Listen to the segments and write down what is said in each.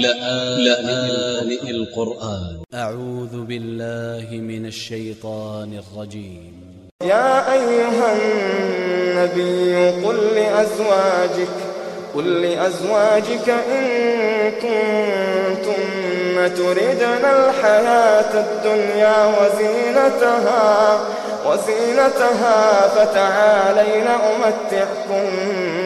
لآن القرآن. أ ع و ذ ب ا ل ل ه من ا ل ش ي ط ا ن ا ل ج ي م يا أيها النبي قل لأزواجك قل لأزواجك إن كنتن تردن الحياة الدنيا وزينتها وزينتها فتعالين أمتعكن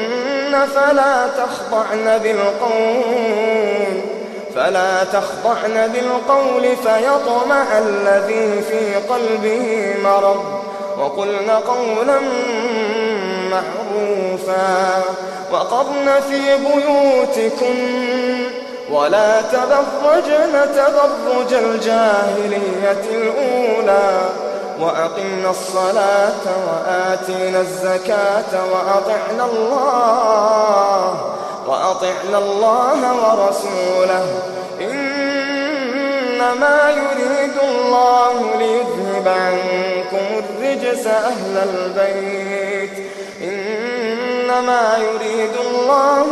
فلا تخضعن بالقول فلا تخضعن بالقول فيطمع الذي في قلبه مرض. وقلن قولا معروفا وقضن في بيوتكن. ولا تبرجن تبرج الجاهلية الأولى. وأقمنا الصلاة وآتينا الزكاة وأطعنا الله وأطعنا الله ورسوله. إنما يريد الله ليذهب عنكم الرجس أهل البيت. إنما يريد الله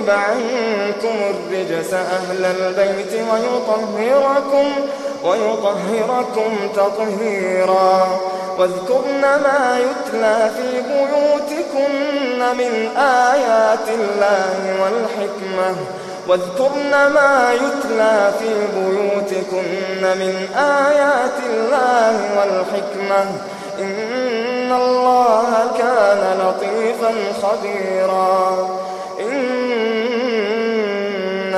ليذهب عنكم الرجس أهل البيت ويطهركم ويطهركم تطهيرا. واذكرن ما يتلى في بيوتكن من آيات الله والحكمة. واذكرن ما يتلى في بيوتكن من آيات الله والحكمة. إن الله كان لطيفا خبيرا. إن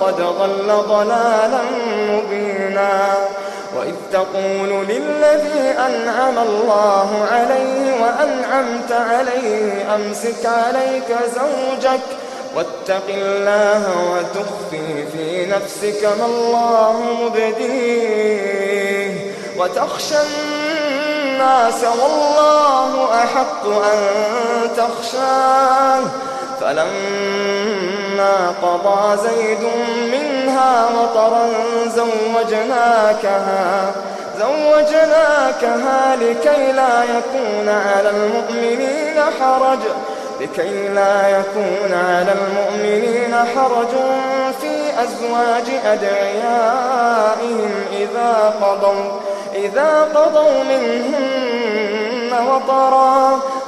فقد ضل ضلالا مبينا. وإذ تقول للذي أنعم الله عليه وأنعمت عليه أمسك عليك زوجك واتق الله وتخفي في نفسك ما الله مبديه. وتخشى الناس والله أحق أن تخشاه. فلما قضى زيد منها مطرا زوجناكها زوجناكها لكي لا يكون على المؤمنين حرج لكي لا يكون على المؤمنين حرج في أزواج أدعيائهم إذا قضوا إذا قضوا منهن وطرا.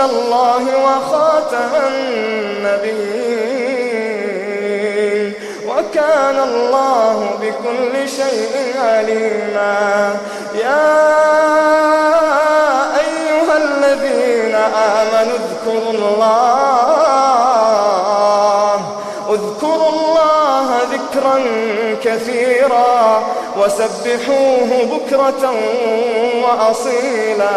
رسول الله وخاتم النبيين. وكان الله بكل شيء عليما. يا أيها الذين آمنوا اذكروا الله. اذكروا الله ذكرا كثيرا. وسبحوه بكرة وأصيلا.